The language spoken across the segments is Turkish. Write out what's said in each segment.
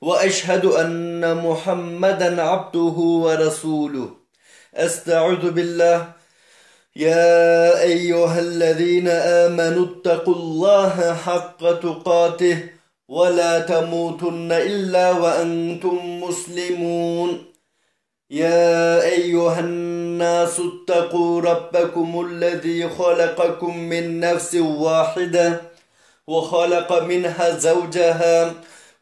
وأشهد أن محمدا عبده ورسوله. أستعوذ بالله. يا أيها الذين آمنوا اتقوا الله حق تقاته ولا تموتن إلا وأنتم مسلمون. يا أيها الناس اتقوا ربكم الذي خلقكم من نفس واحدة وخلق منها زوجها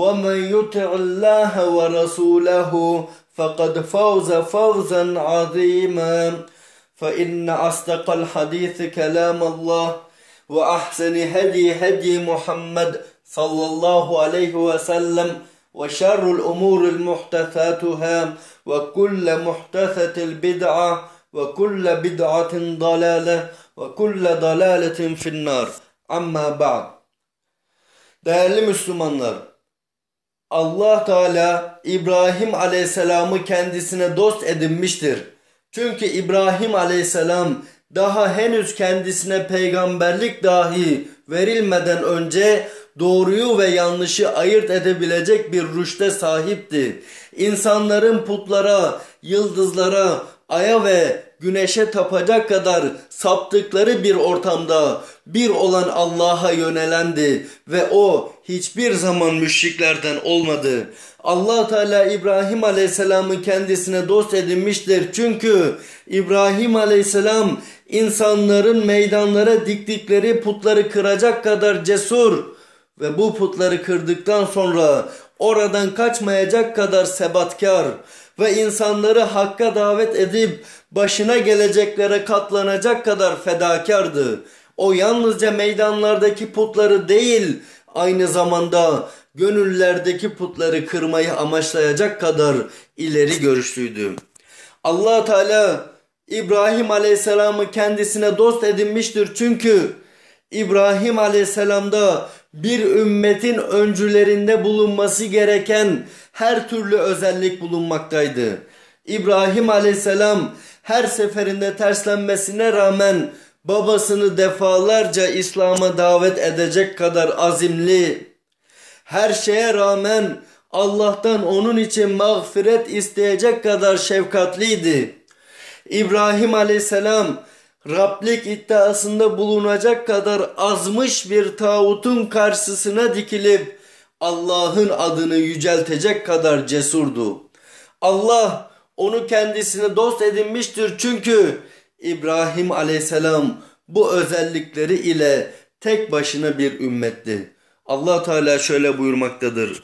ومن يطع الله ورسوله فقد فوز فوزا عظيما. فإن أصدق الحديث كلام الله وأحسن هدي هدي محمد صلى الله عليه وسلم وشر الأمور المحدثاتها وكل محدثة البدعة وكل بدعة ضلالة وكل ضلالة في النار. أما بعد. Değerli Müslümanlar, Allah Teala İbrahim Aleyhisselam'ı kendisine dost edinmiştir. Çünkü İbrahim Aleyhisselam daha henüz kendisine peygamberlik dahi verilmeden önce doğruyu ve yanlışı ayırt edebilecek bir rüşte sahipti. İnsanların putlara, yıldızlara, aya ve güneşe tapacak kadar saptıkları bir ortamda bir olan Allah'a yönelendi ve o hiçbir zaman müşriklerden olmadı. Allah Teala İbrahim Aleyhisselam'ı kendisine dost edinmiştir. Çünkü İbrahim Aleyhisselam insanların meydanlara diktikleri putları kıracak kadar cesur ve bu putları kırdıktan sonra oradan kaçmayacak kadar sebatkar ve insanları hakka davet edip başına geleceklere katlanacak kadar fedakardı. O yalnızca meydanlardaki putları değil, aynı zamanda gönüllerdeki putları kırmayı amaçlayacak kadar ileri görüşlüydü. Allah Teala İbrahim Aleyhisselam'ı kendisine dost edinmiştir çünkü İbrahim Aleyhisselam'da bir ümmetin öncülerinde bulunması gereken her türlü özellik bulunmaktaydı. İbrahim Aleyhisselam her seferinde terslenmesine rağmen babasını defalarca İslam'a davet edecek kadar azimli, her şeye rağmen Allah'tan onun için mağfiret isteyecek kadar şefkatliydi. İbrahim Aleyhisselam Rablik iddiasında bulunacak kadar azmış bir tağutun karşısına dikilip Allah'ın adını yüceltecek kadar cesurdu. Allah onu kendisine dost edinmiştir çünkü İbrahim aleyhisselam bu özellikleri ile tek başına bir ümmetti. Allah Teala şöyle buyurmaktadır.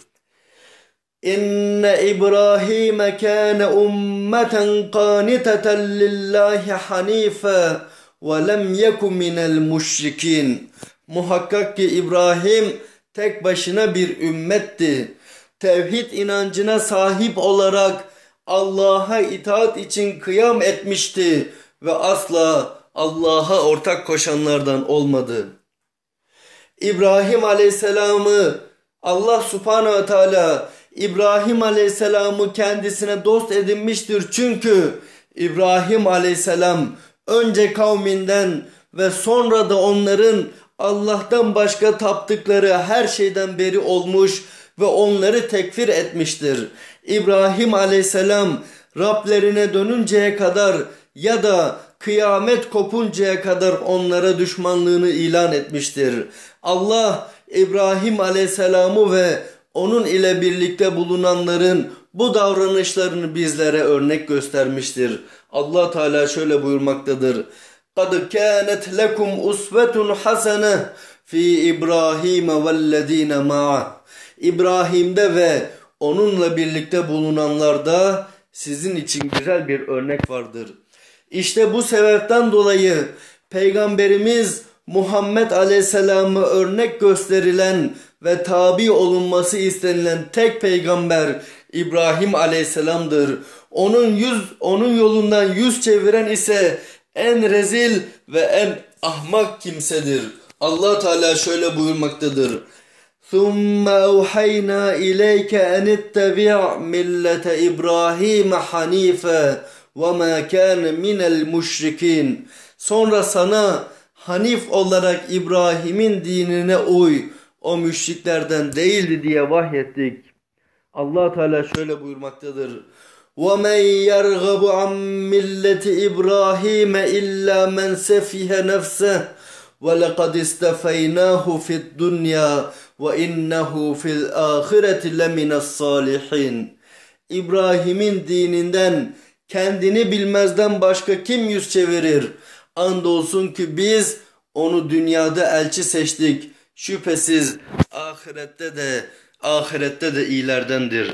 İbrahim kâne ummeten qâniteten lillahi hanife ve lem yeku minel müşrikin. Muhakkak ki İbrahim tek başına bir ümmetti. Tevhid inancına sahip olarak Allah'a itaat için kıyam etmişti ve asla Allah'a ortak koşanlardan olmadı. İbrahim Aleyhisselam'ı Allah Subhanahu ve Teala İbrahim Aleyhisselam'ı kendisine dost edinmiştir çünkü İbrahim Aleyhisselam önce kavminden ve sonra da onların Allah'tan başka taptıkları her şeyden beri olmuş ve onları tekfir etmiştir. İbrahim aleyhisselam Rablerine dönünceye kadar ya da kıyamet kopuncaya kadar onlara düşmanlığını ilan etmiştir. Allah İbrahim aleyhisselamı ve onun ile birlikte bulunanların bu davranışlarını bizlere örnek göstermiştir. Allah Teala şöyle buyurmaktadır. قَدْ كَانَتْ لَكُمْ أُسْوَةٌ حَسَنَةٌ fi İbrahim vellezine ma'a. İbrahim'de ve onunla birlikte bulunanlarda sizin için güzel bir örnek vardır. İşte bu sebepten dolayı Peygamberimiz Muhammed Aleyhisselam'ı örnek gösterilen ve tabi olunması istenilen tek peygamber İbrahim Aleyhisselam'dır. Onun yüz onun yolundan yüz çeviren ise en rezil ve en ahmak kimsedir. Allah Teala şöyle buyurmaktadır. ثُمَّ أَوْحَيْنَا إِلَيْكَ أَنِ اتَّبِعْ مِلَّةَ إِبْرَاهِيمَ حَنِيفًا وَمَا كَانَ مِنَ الْمُشْرِكِينَ Sonra sana Hanif olarak İbrahim'in dinine uy. O müşriklerden değildi diye vahyettik. Allah Teala şöyle buyurmaktadır. وَمَنْ يَرْغَبُ عَنْ مِلَّةِ إِبْرَاهِيمَ إِلَّا مَنْ سَفِهَ نَفْسَهُ وَلَقَدْ اسْتَفَيْنَاهُ فِي الدُّنْيَا وَإِنَّهُ فِي الْآخِرَةِ لَمِنَ الصَّالِحِينَ İbrahim'in dininden kendini bilmezden başka kim yüz çevirir? Andolsun ki biz onu dünyada elçi seçtik. Şüphesiz ahirette de ahirette de iyilerdendir.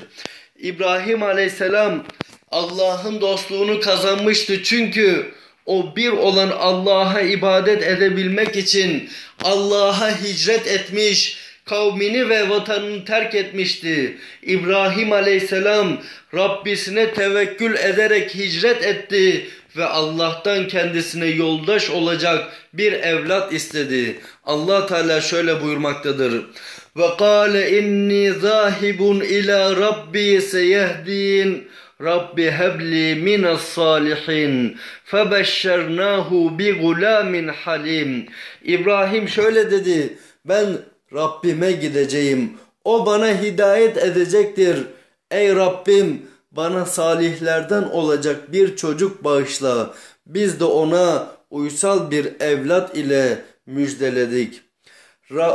İbrahim aleyhisselam Allah'ın dostluğunu kazanmıştı çünkü o bir olan Allah'a ibadet edebilmek için Allah'a hicret etmiş, kavmini ve vatanını terk etmişti. İbrahim aleyhisselam Rabbisine tevekkül ederek hicret etti ve Allah'tan kendisine yoldaş olacak bir evlat istedi. Allah Teala şöyle buyurmaktadır. Ve kâle inni zâhibun ila rabbi seyehdin. Rabbi hebli minas salihin. Febeşşernâhu bi gulamin halim. İbrahim şöyle dedi. Ben Rabbime gideceğim. O bana hidayet edecektir. Ey Rabbim bana salihlerden olacak bir çocuk bağışla. Biz de ona uysal bir evlat ile müjdeledik.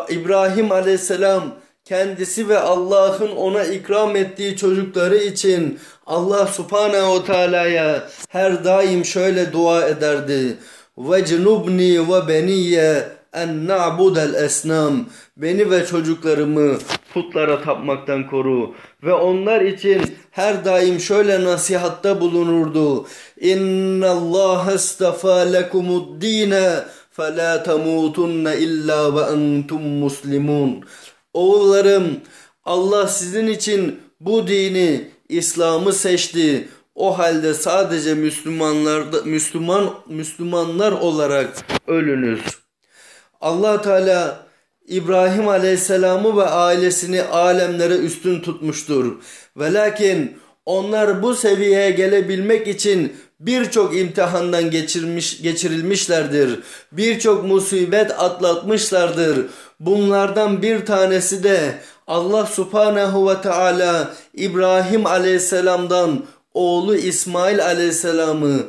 İbrahim aleyhisselam kendisi ve Allah'ın ona ikram ettiği çocukları için Allah subhanehu teala'ya her daim şöyle dua ederdi. Vecnubni ve beniye en na'budel esnam beni ve çocuklarımı putlara tapmaktan koru ve onlar için her daim şöyle nasihatta bulunurdu. İnna Allah istafa lekumud dine fela tamutunne illa ve entum muslimun. Oğullarım Allah sizin için bu dini İslam'ı seçti. O halde sadece Müslümanlar Müslüman Müslümanlar olarak ölünüz. Allah Teala İbrahim Aleyhisselam'ı ve ailesini alemlere üstün tutmuştur. Ve lakin onlar bu seviyeye gelebilmek için birçok imtihandan geçirmiş, geçirilmişlerdir. Birçok musibet atlatmışlardır. Bunlardan bir tanesi de Allah subhanehu ve teala İbrahim aleyhisselamdan oğlu İsmail aleyhisselamı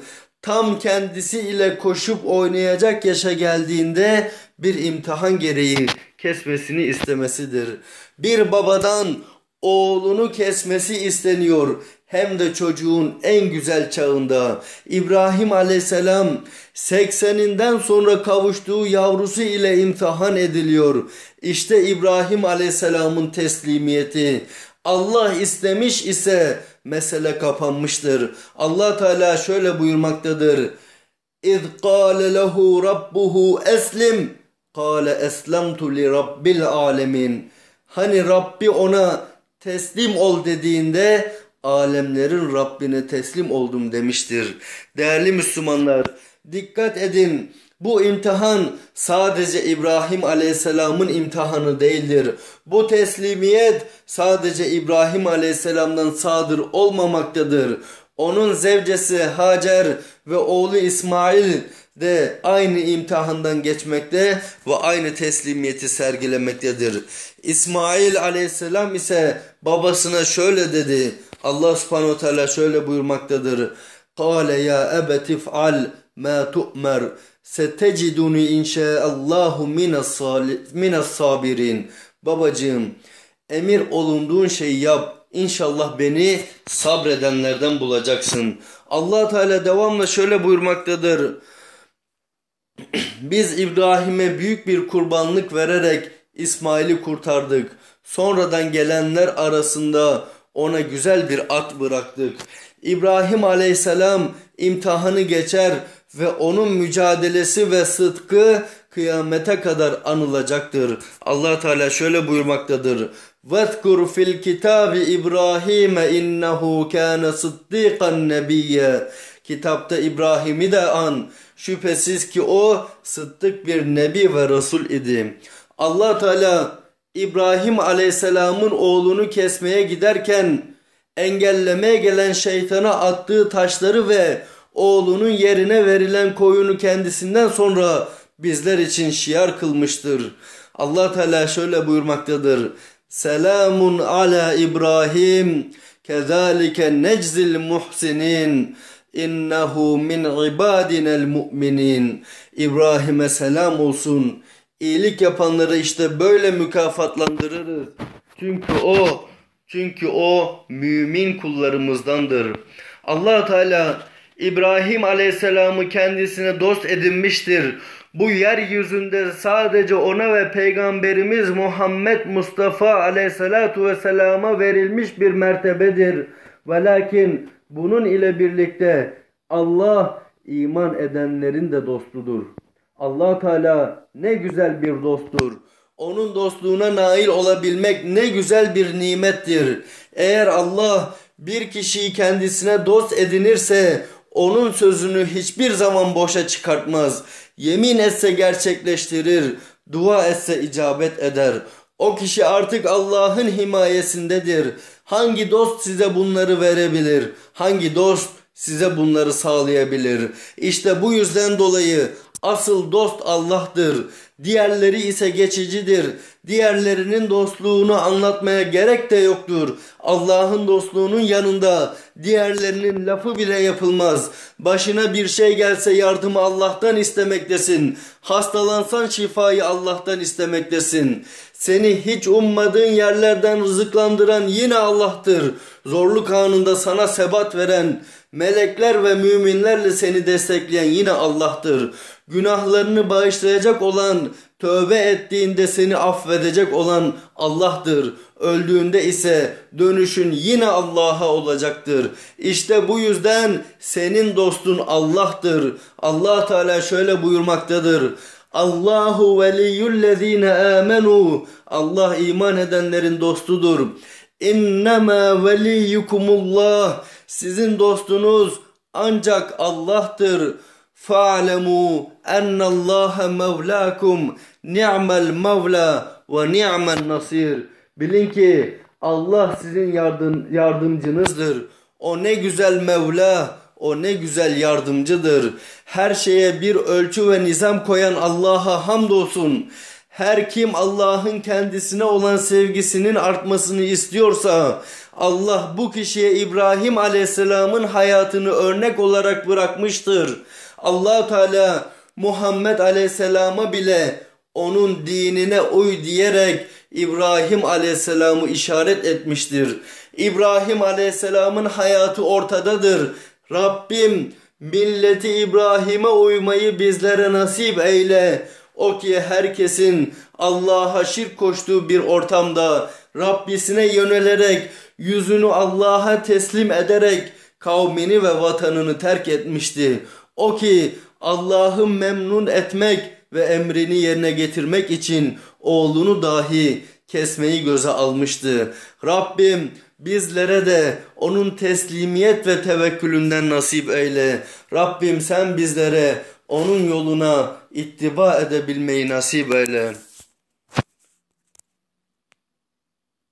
tam kendisi ile koşup oynayacak yaşa geldiğinde bir imtihan gereği kesmesini istemesidir. Bir babadan oğlunu kesmesi isteniyor hem de çocuğun en güzel çağında. İbrahim aleyhisselam 80'inden sonra kavuştuğu yavrusu ile imtihan ediliyor. İşte İbrahim aleyhisselamın teslimiyeti. Allah istemiş ise mesele kapanmıştır. Allah Teala şöyle buyurmaktadır. İz qâle lehu rabbuhu eslim Kale eslemtu li rabbil alemin. Hani Rabbi ona teslim ol dediğinde alemlerin Rabbine teslim oldum demiştir. Değerli Müslümanlar dikkat edin. Bu imtihan sadece İbrahim Aleyhisselam'ın imtihanı değildir. Bu teslimiyet sadece İbrahim Aleyhisselam'dan sadır olmamaktadır. Onun zevcesi Hacer ve oğlu İsmail de aynı imtihandan geçmekte ve aynı teslimiyeti sergilemektedir. İsmail aleyhisselam ise babasına şöyle dedi. Allah subhanahu teala şöyle buyurmaktadır. Kale ya ebeti f'al ma tu'mer seteciduni inşaallahu minas sabirin. Babacığım emir olunduğun şeyi yap. İnşallah beni sabredenlerden bulacaksın. Allah Teala devamla şöyle buyurmaktadır. Biz İbrahim'e büyük bir kurbanlık vererek İsmail'i kurtardık. Sonradan gelenler arasında ona güzel bir at bıraktık. İbrahim aleyhisselam imtihanı geçer ve onun mücadelesi ve sıdkı kıyamete kadar anılacaktır. Allah Teala şöyle buyurmaktadır. Vezkur fil kitabi İbrahim innehu kana sıddikan nebiyye. Kitapta İbrahim'i de an. Şüphesiz ki o sıddık bir nebi ve resul idi. Allah Teala İbrahim Aleyhisselam'ın oğlunu kesmeye giderken engellemeye gelen şeytana attığı taşları ve oğlunun yerine verilen koyunu kendisinden sonra bizler için şiar kılmıştır. Allah Teala şöyle buyurmaktadır. Selamun ala İbrahim kezalike neczil muhsinin innehu min ibadinel mu'minin. İbrahim'e selam olsun. İyilik yapanları işte böyle mükafatlandırırız. Çünkü o çünkü o mümin kullarımızdandır. Allah Teala İbrahim Aleyhisselam'ı kendisine dost edinmiştir. Bu yeryüzünde sadece ona ve Peygamberimiz Muhammed Mustafa Aleyhisselatu Vesselam'a verilmiş bir mertebedir. Ve lakin bunun ile birlikte Allah iman edenlerin de dostudur. Allah Teala ne güzel bir dosttur. Onun dostluğuna nail olabilmek ne güzel bir nimettir. Eğer Allah bir kişiyi kendisine dost edinirse onun sözünü hiçbir zaman boşa çıkartmaz. Yemin etse gerçekleştirir, dua etse icabet eder. O kişi artık Allah'ın himayesindedir. Hangi dost size bunları verebilir? Hangi dost size bunları sağlayabilir? İşte bu yüzden dolayı asıl dost Allah'tır. Diğerleri ise geçicidir. Diğerlerinin dostluğunu anlatmaya gerek de yoktur. Allah'ın dostluğunun yanında diğerlerinin lafı bile yapılmaz. Başına bir şey gelse yardımı Allah'tan istemektesin. Hastalansan şifayı Allah'tan istemektesin. Seni hiç ummadığın yerlerden rızıklandıran yine Allah'tır. Zorluk anında sana sebat veren, melekler ve müminlerle seni destekleyen yine Allah'tır. Günahlarını bağışlayacak olan, tövbe ettiğinde seni affedecek olan Allah'tır. Öldüğünde ise dönüşün yine Allah'a olacaktır. İşte bu yüzden senin dostun Allah'tır. Allah Teala şöyle buyurmaktadır. Allahu veliyyullezine amenu. Allah iman edenlerin dostudur. İnnemâ veliyyukumullah. Sizin dostunuz ancak Allah'tır. Fa'lemu ennallaha mevlakum ni'mel mevla ve ni'men nasir. Bilin ki Allah sizin yardım, yardımcınızdır. O ne güzel Mevla, o ne güzel yardımcıdır. Her şeye bir ölçü ve nizam koyan Allah'a hamdolsun. Her kim Allah'ın kendisine olan sevgisinin artmasını istiyorsa Allah bu kişiye İbrahim Aleyhisselam'ın hayatını örnek olarak bırakmıştır. Allah Teala Muhammed Aleyhisselam'a bile onun dinine uy diyerek İbrahim Aleyhisselam'ı işaret etmiştir. İbrahim Aleyhisselam'ın hayatı ortadadır. Rabbim milleti İbrahim'e uymayı bizlere nasip eyle. O ki herkesin Allah'a şirk koştuğu bir ortamda Rabbisine yönelerek yüzünü Allah'a teslim ederek kavmini ve vatanını terk etmişti. O ki Allah'ı memnun etmek ve emrini yerine getirmek için oğlunu dahi kesmeyi göze almıştı. Rabbim bizlere de onun teslimiyet ve tevekkülünden nasip eyle. Rabbim sen bizlere onun yoluna ittiba edebilmeyi nasip eyle.